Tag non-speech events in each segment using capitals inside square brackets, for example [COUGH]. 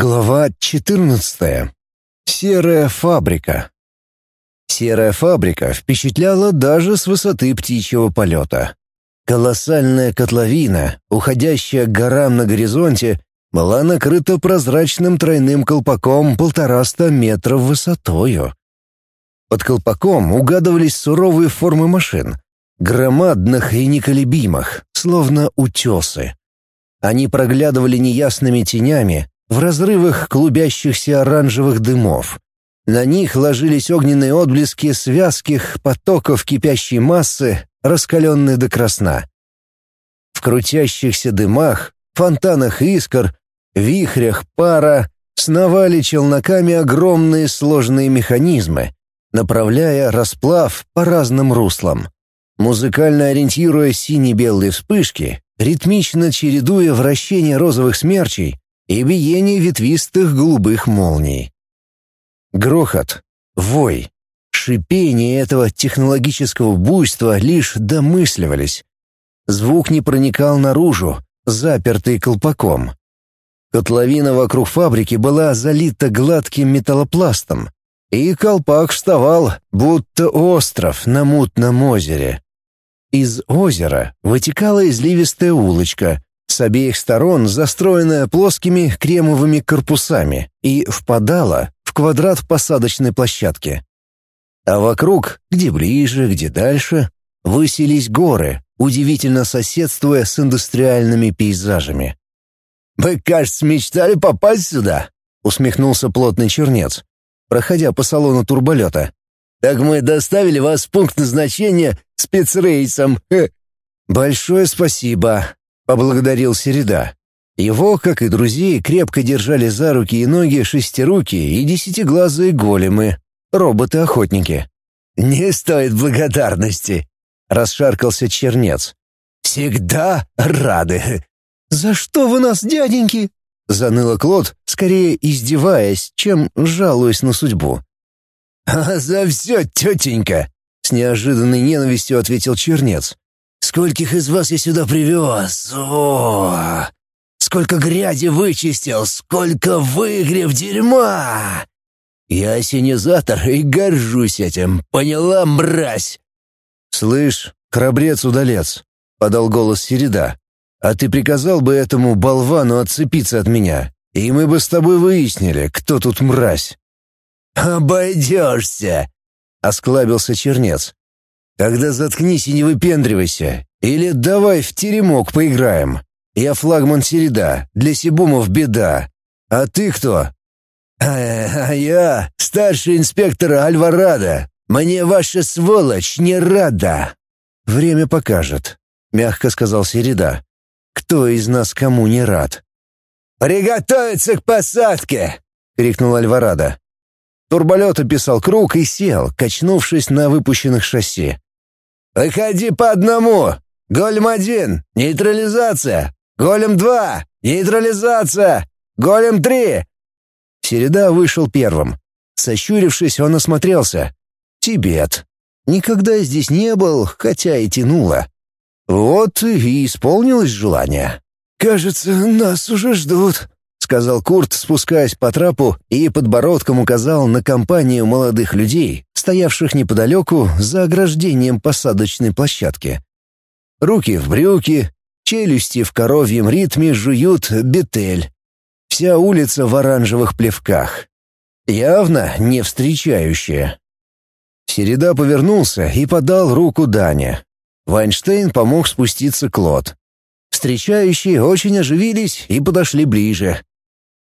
Глава 14. Серая фабрика. Серая фабрика впечатляла даже с высоты птичьего полета. Колоссальная котловина, уходящая к горам на горизонте, была накрыта прозрачным тройным колпаком полтораста метров высотою. Под колпаком угадывались суровые формы машин, громадных и неколебимых, словно утесы. Они проглядывали неясными тенями, в разрывах клубящихся оранжевых дымов. На них ложились огненные отблески связких потоков кипящей массы, раскаленной до красна. В крутящихся дымах, фонтанах искр, вихрях пара сновали челноками огромные сложные механизмы, направляя расплав по разным руслам. Музыкально ориентируя сине-белые вспышки, ритмично чередуя вращение розовых смерчей, и биение ветвистых голубых молний. Грохот, вой, шипение этого технологического буйства лишь домысливались. Звук не проникал наружу, запертый колпаком. Котловина вокруг фабрики была залита гладким металлопластом, и колпак вставал, будто остров на мутном озере. Из озера вытекала изливистая улочка, с обеих сторон застроенная плоскими кремовыми корпусами и впадала в квадрат посадочной площадки. А вокруг, где ближе, где дальше, высились горы, удивительно соседствуя с индустриальными пейзажами. «Вы, кажется, мечтали попасть сюда?» — усмехнулся плотный чернец, проходя по салону турболета. «Так мы доставили вас в пункт назначения спецрейсом». «Большое спасибо», поблагодарил Середа. Его, как и друзей, крепко держали за руки и ноги шестируки и десятиглазые големы, роботы-охотники. «Не стоит благодарности», — расшаркался чернец. «Всегда рады». «За что вы нас, дяденьки?» — заныла Клод, скорее издеваясь, чем жалуясь на судьбу. «А за все, тетенька!» — с неожиданной ненавистью ответил чернец. Скольких из вас я сюда привез? О, сколько грязи вычистил, сколько выгрев дерьма! Я осенизатор и горжусь этим, поняла, мразь?» «Слышь, храбрец-удалец», — подал голос Середа, «а ты приказал бы этому болвану отцепиться от меня, и мы бы с тобой выяснили, кто тут мразь». «Обойдешься», — осклабился чернец. Тогда заткнись и не выпендривайся. Или давай в теремок поиграем. Я флагман Середа, для Сибумов беда. А ты кто? А, а я старший инспектор Альварадо. Мне ваша сволочь не рада. Время покажет, мягко сказал Середа. Кто из нас кому не рад? Приготовиться к посадке, крикнул Альварадо. Турболет описал круг и сел, качнувшись на выпущенных шасси. «Выходи по одному! Голем-1! Нейтрализация! Голем-2! Нейтрализация! Голем-3!» Середа вышел первым. Сощурившись, он осмотрелся. «Тибет. Никогда здесь не был, хотя и тянуло. Вот и исполнилось желание. Кажется, нас уже ждут», — сказал Курт, спускаясь по трапу и подбородком указал на компанию молодых людей, стоявших неподалеку за ограждением посадочной площадки. Руки в брюки, челюсти в коровьем ритме жуют бетель. Вся улица в оранжевых плевках. Явно не встречающая. Середа повернулся и подал руку Дане. Вайнштейн помог спуститься Клод. Встречающие очень оживились и подошли ближе.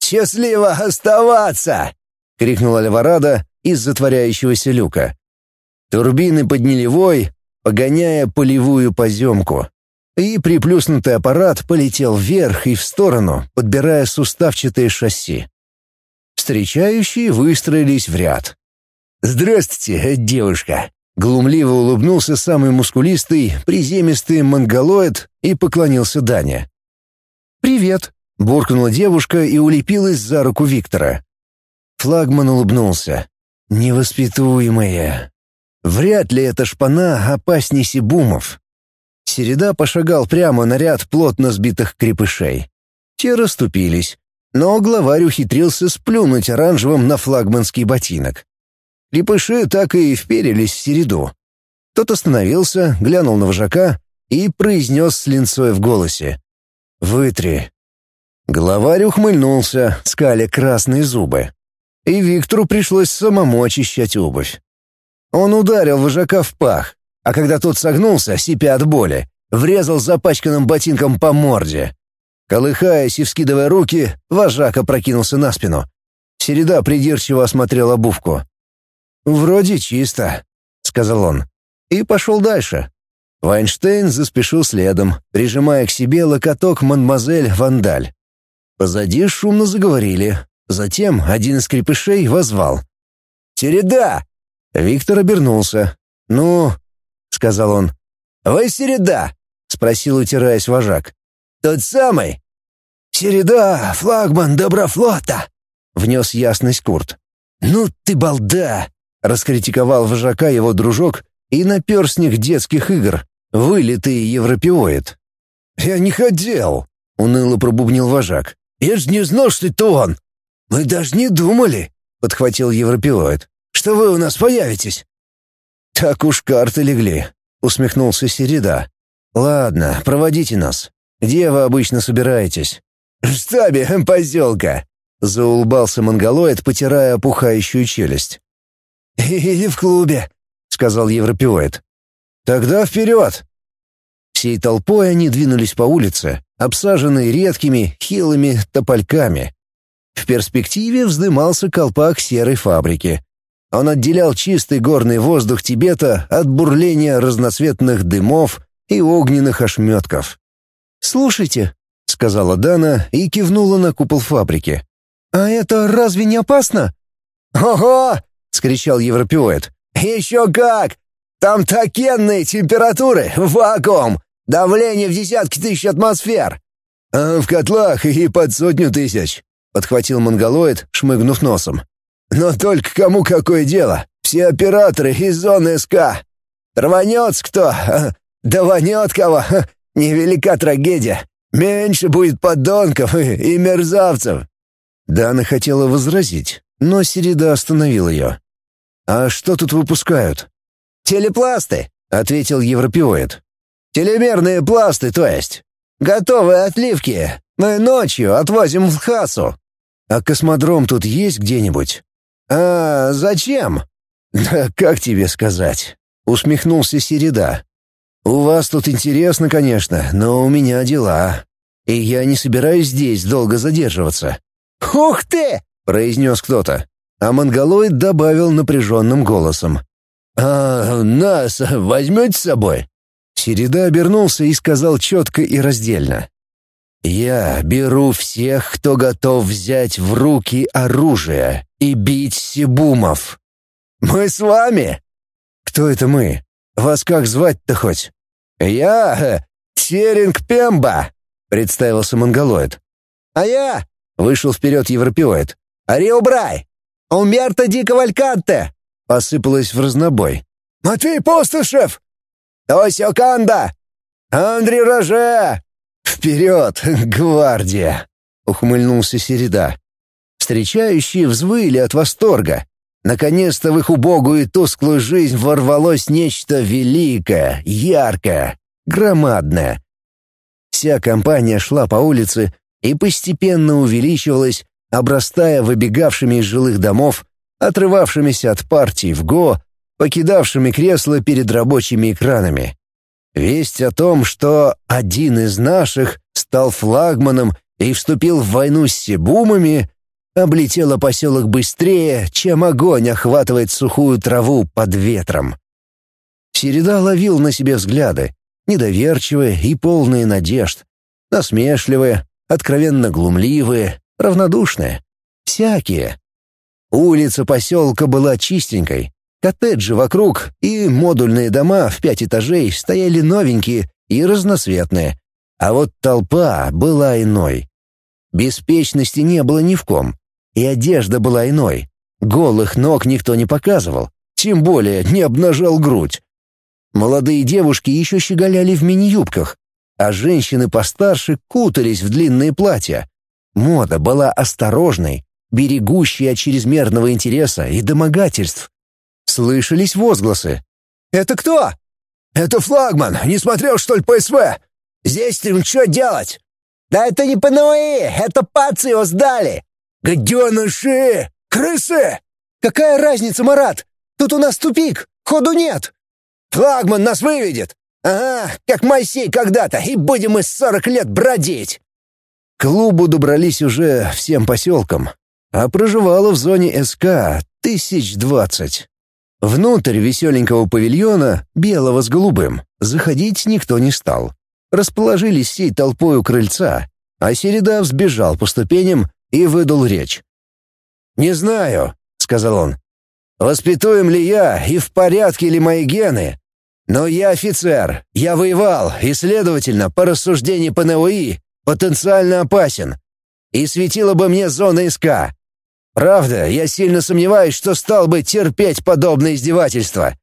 «Счастливо оставаться!» — крикнул Альварадо, из затворяющегося люка. Турбины подняли вой, погоняя полевую поземку. И приплюснутый аппарат полетел вверх и в сторону, подбирая суставчатые шасси. Встречающие выстроились в ряд. «Здравствуйте, девушка!» Глумливо улыбнулся самый мускулистый, приземистый монголоид и поклонился Дане. «Привет!» — буркнула девушка и улепилась за руку Виктора. Флагман улыбнулся. Невоспитуемые. Вряд ли эта шпана опасней Сибумов. Середа пошагал прямо на ряд плотно сбитых крепышей. Те расступились. но главарь ухитрился сплюнуть оранжевым на флагманский ботинок. Крепыши так и вперились в середу. Тот остановился, глянул на вожака и произнес с линцой в голосе. «Вытри». Главарь ухмыльнулся, скаля красные зубы. И Виктору пришлось самому очищать обувь. Он ударил вожака в пах, а когда тот согнулся, сипя от боли, врезал запачканным ботинком по морде. Колыхаясь и вскидывая руки, вожак опрокинулся на спину. Середа придирчиво осмотрел обувку. «Вроде чисто», — сказал он. И пошел дальше. Вайнштейн заспешил следом, прижимая к себе локоток мадемуазель Вандаль. Позади шумно заговорили. Затем один из крепышей воззвал. «Середа!» Виктор обернулся. «Ну?» — сказал он. «Вы Середа?» — спросил, утираясь вожак. «Тот самый?» «Середа, флагман Доброфлота!» — внес ясность Курт. «Ну ты балда!» Раскритиковал вожака его дружок и наперстник детских игр, вылитый европеоид. «Я не хотел», — уныло пробубнил вожак. «Я ж не знал, что это он». «Мы даже не думали», — подхватил европеоид, «что вы у нас появитесь». «Так уж карты легли», — усмехнулся Середа. «Ладно, проводите нас. Где вы обычно собираетесь?» «В штабе [LAUGHS] поселка», — заулыбался монголоид, потирая опухающую челюсть. «Или в клубе», — сказал европеоид. «Тогда вперед!» Всей толпой они двинулись по улице, обсаженной редкими, хилыми топольками. В перспективе вздымался колпак серой фабрики. Он отделял чистый горный воздух Тибета от бурления разноцветных дымов и огненных ошметков. «Слушайте», — сказала Дана и кивнула на купол фабрики. «А это разве не опасно?» «Ого! — скричал европеоид. «Еще как! Там такенные температуры, вакуум, давление в десятки тысяч атмосфер!» «А в котлах и под сотню тысяч», — подхватил монголоид, шмыгнув носом. «Но только кому какое дело? Все операторы из зоны СК. Рванет кто? Даванет кого? Невелика трагедия. Меньше будет подонков и мерзавцев». Дана хотела возразить, но Середа остановил ее. «А что тут выпускают?» «Телепласты», — ответил европеоид. «Телемерные пласты, то есть. Готовые отливки. Мы ночью отвозим в Хасу». «А космодром тут есть где-нибудь?» «А зачем?» [LAUGHS] «Да как тебе сказать?» — усмехнулся Середа. «У вас тут интересно, конечно, но у меня дела. И я не собираюсь здесь долго задерживаться». «Ух ты!» — произнес кто-то а монголоид добавил напряженным голосом. «А нас возьмете с собой?» Середа обернулся и сказал четко и раздельно. «Я беру всех, кто готов взять в руки оружие и бить Сибумов». «Мы с вами?» «Кто это мы? Вас как звать-то хоть?» «Я Теринг Пемба», — представился монголоид. «А я?» — вышел вперед европеоид. «Ариобрай!» «Умберто Ди Кавальканте!» — посыпалось в разнобой. «Матвей Постышев!» «Тосио Канда!» «Андрей Роже!» «Вперед, гвардия!» — ухмыльнулся Середа. Встречающие взвыли от восторга. Наконец-то в их убогую и тусклую жизнь ворвалось нечто великое, яркое, громадное. Вся компания шла по улице и постепенно увеличивалась, обрастая выбегавшими из жилых домов, отрывавшимися от партий в ГО, покидавшими кресла перед рабочими экранами. Весть о том, что один из наших стал флагманом и вступил в войну с Сибумами, облетела поселок быстрее, чем огонь охватывает сухую траву под ветром. Середа ловил на себе взгляды, недоверчивые и полные надежд, насмешливые, откровенно глумливые, равнодушные. Всякие. Улица поселка была чистенькой. Коттеджи вокруг и модульные дома в пять этажей стояли новенькие и разноцветные. А вот толпа была иной. Беспечности не было ни в ком. И одежда была иной. Голых ног никто не показывал. Тем более не обнажал грудь. Молодые девушки еще щеголяли в мини-юбках, а женщины постарше кутались в длинные платья, Мода была осторожной, берегущей от чрезмерного интереса и домогательств. Слышались возгласы. «Это кто?» «Это флагман, не смотрел, что ли, по СВ? Здесь им что делать?» «Да это не ПНОИ, это пацы его сдали!» «Гаденыши! Крысы!» «Какая разница, Марат? Тут у нас тупик, ходу нет!» «Флагман нас выведет! Ага, как Моисей когда-то, и будем мы сорок лет бродить!» К клубу добрались уже всем поселком, а проживало в зоне СК тысяч двадцать. Внутрь веселенького павильона, белого с голубым, заходить никто не стал. Расположились всей толпой у крыльца, а Середа взбежал по ступеням и выдал речь. «Не знаю», — сказал он, — «воспитуем ли я и в порядке ли мои гены, но я офицер, я воевал и, следовательно, по рассуждению ПНОИ, потенциально опасен. И светила бы мне зона СК. Правда, я сильно сомневаюсь, что стал бы терпеть подобное издевательство.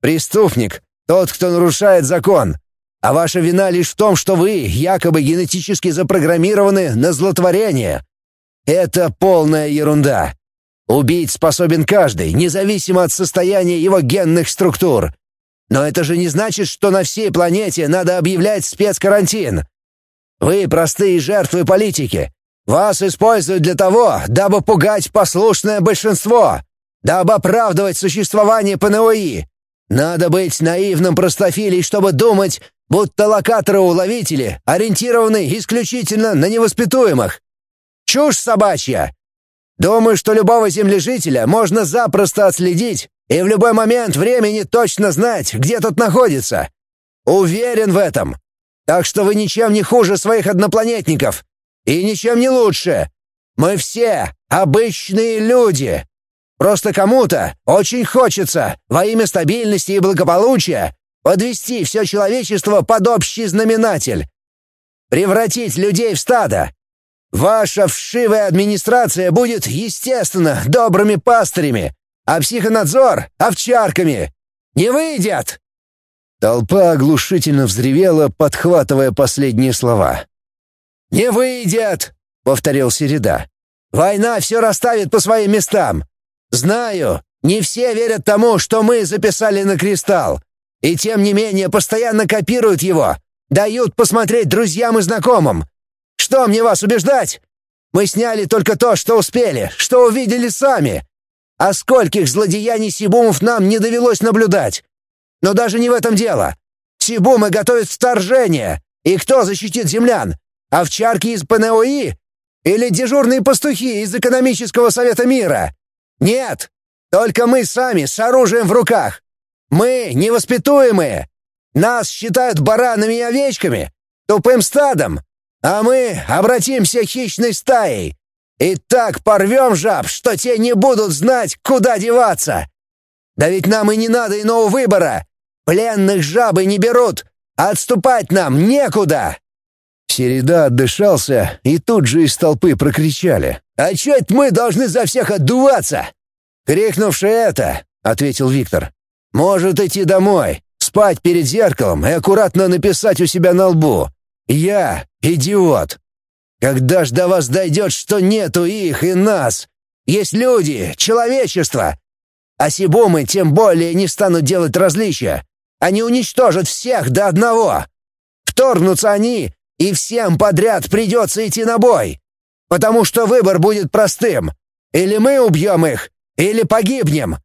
Преступник — тот, кто нарушает закон. А ваша вина лишь в том, что вы якобы генетически запрограммированы на злотворение. Это полная ерунда. Убить способен каждый, независимо от состояния его генных структур. Но это же не значит, что на всей планете надо объявлять спецкарантин. Вы простые жертвы политики. Вас используют для того, дабы пугать послушное большинство, дабы оправдывать существование ПНОИ. Надо быть наивным простофилей, чтобы думать, будто локаторы-уловители ориентированы исключительно на невоспитуемых. Чушь собачья! Думаю, что любого землежителя можно запросто отследить и в любой момент времени точно знать, где тот находится. Уверен в этом. Так что вы ничем не хуже своих однопланетников. И ничем не лучше. Мы все обычные люди. Просто кому-то очень хочется во имя стабильности и благополучия подвести все человечество под общий знаменатель. Превратить людей в стадо. Ваша вшивая администрация будет, естественно, добрыми пастырями, а психонадзор — овчарками. Не выйдет!» Толпа оглушительно взревела, подхватывая последние слова. «Не выйдет!» — повторил Середа. «Война все расставит по своим местам. Знаю, не все верят тому, что мы записали на кристалл, и тем не менее постоянно копируют его, дают посмотреть друзьям и знакомым. Что мне вас убеждать? Мы сняли только то, что успели, что увидели сами. А скольких злодеяний Сибумов нам не довелось наблюдать? Но даже не в этом дело. Сибумы готовят вторжение. И кто защитит землян? Овчарки из ПНОИ? Или дежурные пастухи из Экономического совета мира? Нет, только мы сами с оружием в руках. Мы невоспитуемые. Нас считают баранами и овечками, тупым стадом, а мы обратимся хищной стаей. И так порвем жаб, что те не будут знать, куда деваться. Да ведь нам и не надо иного выбора. Пленных жабы не берут, отступать нам некуда!» Середа отдышался, и тут же из толпы прокричали. «А чё это мы должны за всех отдуваться?» «Крикнувши это», — ответил Виктор, — «может идти домой, спать перед зеркалом и аккуратно написать у себя на лбу. Я идиот. Когда ж до вас дойдет, что нету их и нас? Есть люди, человечество. А сибумы тем более не станут делать различия. Они уничтожат всех до одного. Вторгнутся они, и всем подряд придется идти на бой. Потому что выбор будет простым. Или мы убьем их, или погибнем.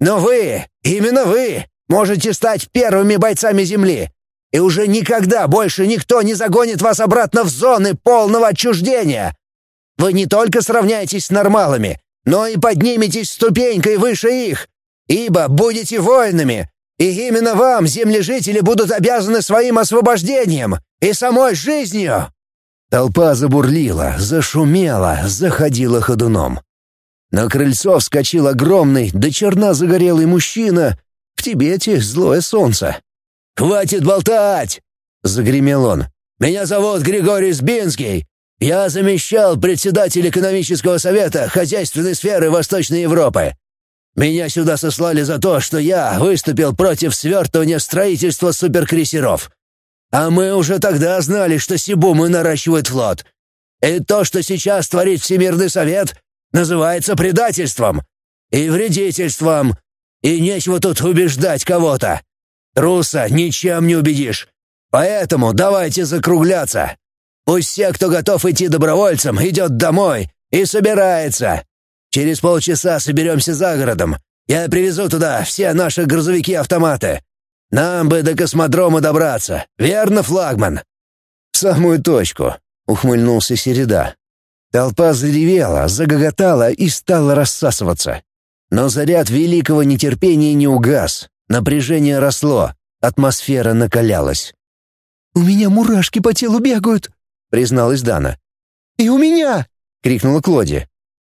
Но вы, именно вы, можете стать первыми бойцами Земли. И уже никогда больше никто не загонит вас обратно в зоны полного отчуждения. Вы не только сравняетесь с нормалами, но и подниметесь ступенькой выше их, ибо будете воинами, и именно вам, землежители, будут обязаны своим освобождением и самой жизнью!» Толпа забурлила, зашумела, заходила ходуном. На крыльцо вскочил огромный, до черна загорелый мужчина. В Тибете злое солнце. «Хватит болтать!» — загремел он. «Меня зовут Григорий Сбинский. Я замещал председателя экономического совета хозяйственной сферы Восточной Европы. Меня сюда сослали за то, что я выступил против свертывания строительства суперкрейсеров. А мы уже тогда знали, что Сибумы наращивают флот. И то, что сейчас творит Всемирный Совет, называется предательством и вредительством, и нечего тут убеждать кого-то. Руса ничем не убедишь. Поэтому давайте закругляться. Пусть все, кто готов идти добровольцем, идет домой и собирается. Через полчаса соберемся за городом. Я привезу туда все наши грузовики-автоматы. Нам бы до космодрома добраться, верно, флагман?» «В самую точку», — ухмыльнулся Середа. Толпа заревела, загоготала и стала рассасываться. Но заряд великого нетерпения не угас, напряжение росло, атмосфера накалялась. «У меня мурашки по телу бегают», — призналась Дана. «И у меня!» — крикнула Клоди.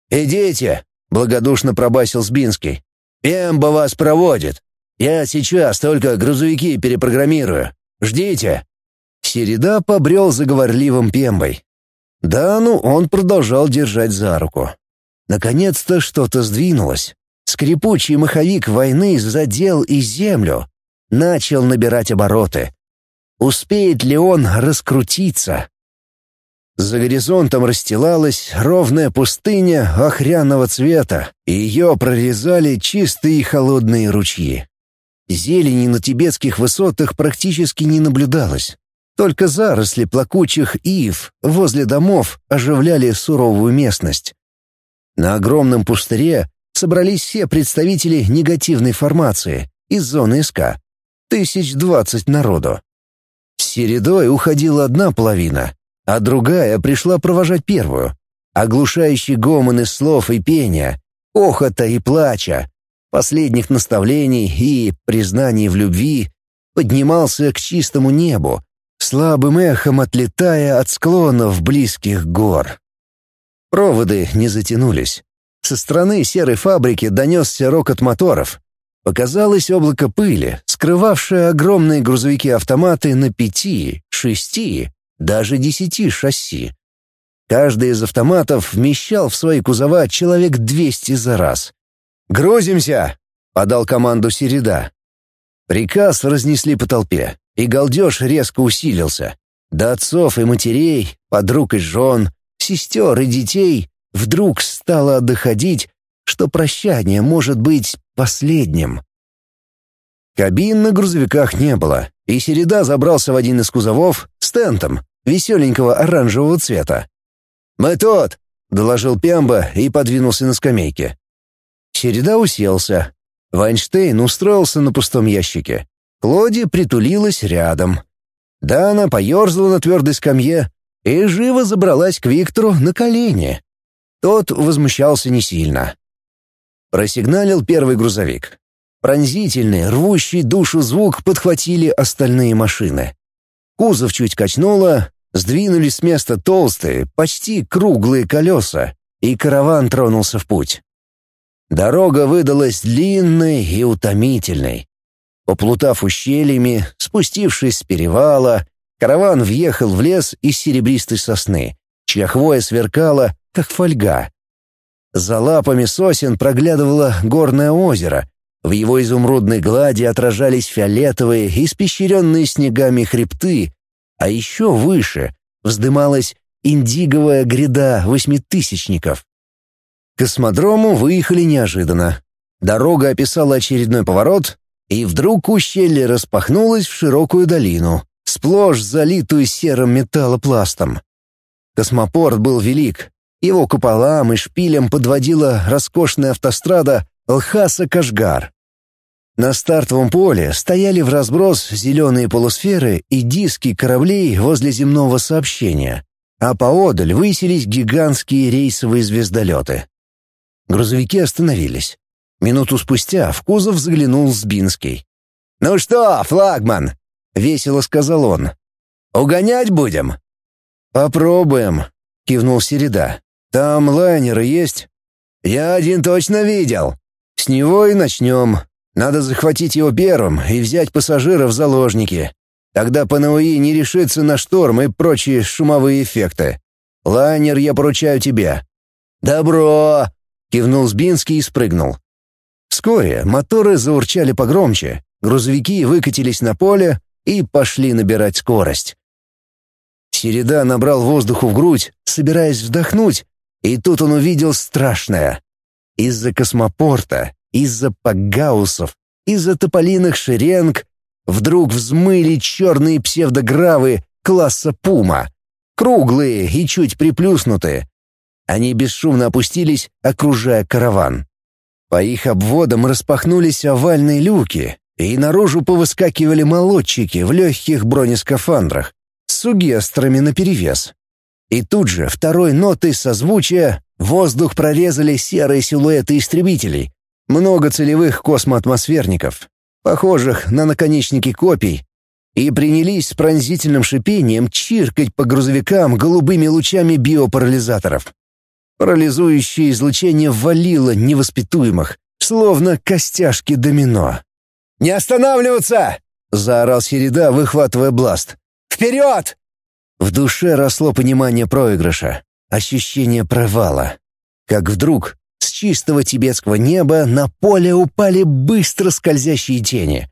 «Идите!» — благодушно пробасил Сбинский. «Пемба вас проводит. Я сейчас только грузовики перепрограммирую. Ждите!» Середа побрел заговорливым Пембой. Дану он продолжал держать за руку. Наконец-то что-то сдвинулось. Скрипучий маховик войны задел и землю. Начал набирать обороты. Успеет ли он раскрутиться? За горизонтом расстилалась ровная пустыня охряного цвета, и ее прорезали чистые холодные ручьи. Зелени на тибетских высотах практически не наблюдалось. Только заросли плакучих ив возле домов оживляли суровую местность. На огромном пустыре собрались все представители негативной формации из зоны СК. Тысяч двадцать народу. С середой уходила одна половина, а другая пришла провожать первую. Оглушающий гомон из слов и пения, охота и плача, последних наставлений и признаний в любви поднимался к чистому небу, слабым эхом отлетая от склонов близких гор. Проводы не затянулись. Со стороны серой фабрики донесся рокот моторов. Показалось облако пыли, скрывавшее огромные грузовики-автоматы на пяти, шести, даже десяти шасси. Каждый из автоматов вмещал в свои кузова человек двести за раз. «Грузимся!» — подал команду Середа. Приказ разнесли по толпе, и галдеж резко усилился. До отцов и матерей, подруг и жен, сестер и детей вдруг стало доходить, что прощание может быть последним. Кабин на грузовиках не было, и Середа забрался в один из кузовов с тентом, веселенького оранжевого цвета. «Мы тут!» — доложил Пемба и подвинулся на скамейке. Середа уселся. Вайнштейн устроился на пустом ящике. Клоди притулилась рядом. Дана поерзала на твердой скамье и живо забралась к Виктору на колени. Тот возмущался не сильно. Просигналил первый грузовик. Пронзительный, рвущий душу звук подхватили остальные машины. Кузов чуть качнуло, сдвинулись с места толстые, почти круглые колеса, и караван тронулся в путь. Дорога выдалась длинной и утомительной. Поплутав ущельями, спустившись с перевала, караван въехал в лес из серебристой сосны, чья хвоя сверкала, как фольга. За лапами сосен проглядывало горное озеро, в его изумрудной глади отражались фиолетовые, испещренные снегами хребты, а еще выше вздымалась индиговая гряда восьмитысячников. К космодрому выехали неожиданно. Дорога описала очередной поворот, и вдруг ущелье распахнулось в широкую долину, сплошь залитую серым металлопластом. Космопорт был велик. Его куполам и шпилям подводила роскошная автострада Лхаса-Кашгар. На стартовом поле стояли в разброс зеленые полусферы и диски кораблей возле земного сообщения, а поодаль высились гигантские рейсовые звездолеты. Грузовики остановились. Минуту спустя в кузов заглянул Сбинский. «Ну что, флагман?» — весело сказал он. «Угонять будем?» «Попробуем», — кивнул Середа. «Там лайнеры есть?» «Я один точно видел. С него и начнем. Надо захватить его первым и взять пассажиров в заложники. Тогда ПНУИ не решится на шторм и прочие шумовые эффекты. Лайнер я поручаю тебе». «Добро!» — кивнул Сбинский и спрыгнул. Вскоре моторы заурчали погромче, грузовики выкатились на поле и пошли набирать скорость. Середа набрал воздуху в грудь, собираясь вдохнуть, и тут он увидел страшное. Из-за космопорта, из-за пагаусов, из-за тополиных шеренг вдруг взмыли черные псевдогравы класса «Пума», круглые и чуть приплюснутые. Они бесшумно опустились, окружая караван. По их обводам распахнулись овальные люки, и наружу повыскакивали молодчики в легких бронескафандрах, с сугестрами наперевес. И тут же второй нотой созвучия воздух прорезали серые силуэты истребителей, много целевых космоатмосферников, похожих на наконечники копий, и принялись с пронзительным шипением чиркать по грузовикам голубыми лучами биопарализаторов. Парализующее излучение валило невоспитуемых, словно костяшки домино. «Не останавливаться!» — заорал Середа, выхватывая бласт. «Вперед!» В душе росло понимание проигрыша, ощущение провала. Как вдруг с чистого тибетского неба на поле упали быстро скользящие тени.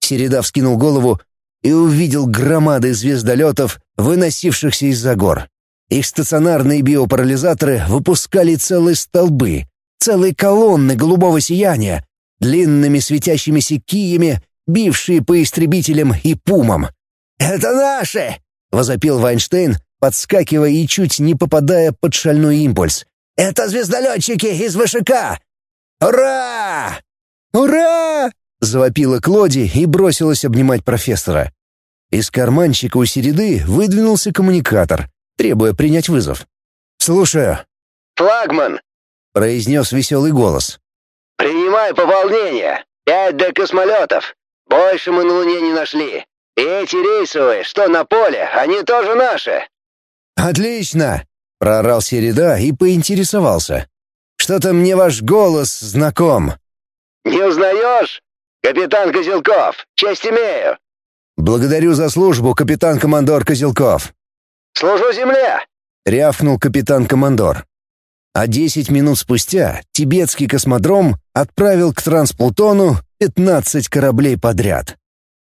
Середа вскинул голову и увидел громады звездолетов, выносившихся из-за гор. Их стационарные биопарализаторы выпускали целые столбы, целые колонны голубого сияния, длинными светящимися киями, бившие по истребителям и пумам. «Это наши!» — возопил Вайнштейн, подскакивая и чуть не попадая под шальной импульс. «Это звездолетчики из ВШК! Ура!» «Ура!» — завопила Клоди и бросилась обнимать профессора. Из карманчика у середы выдвинулся коммуникатор, требуя принять вызов. «Слушаю». «Флагман», — произнес веселый голос. «Принимай пополнение. Пять Д-космолетов. Больше мы на Луне не нашли. И эти рейсовые, что на поле, они тоже наши». «Отлично!» — проорал Середа и поинтересовался. «Что-то мне ваш голос знаком». «Не узнаешь? Капитан Козелков. Честь имею». «Благодарю за службу, капитан-командор Козелков». «Служу земле!» — рявкнул капитан-командор. А десять минут спустя тибетский космодром отправил к трансплутону 15 кораблей подряд.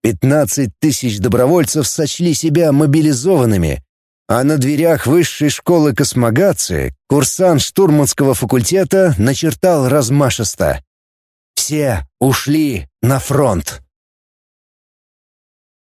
15 тысяч добровольцев сочли себя мобилизованными, а на дверях высшей школы космогации курсант штурманского факультета начертал размашисто. «Все ушли на фронт».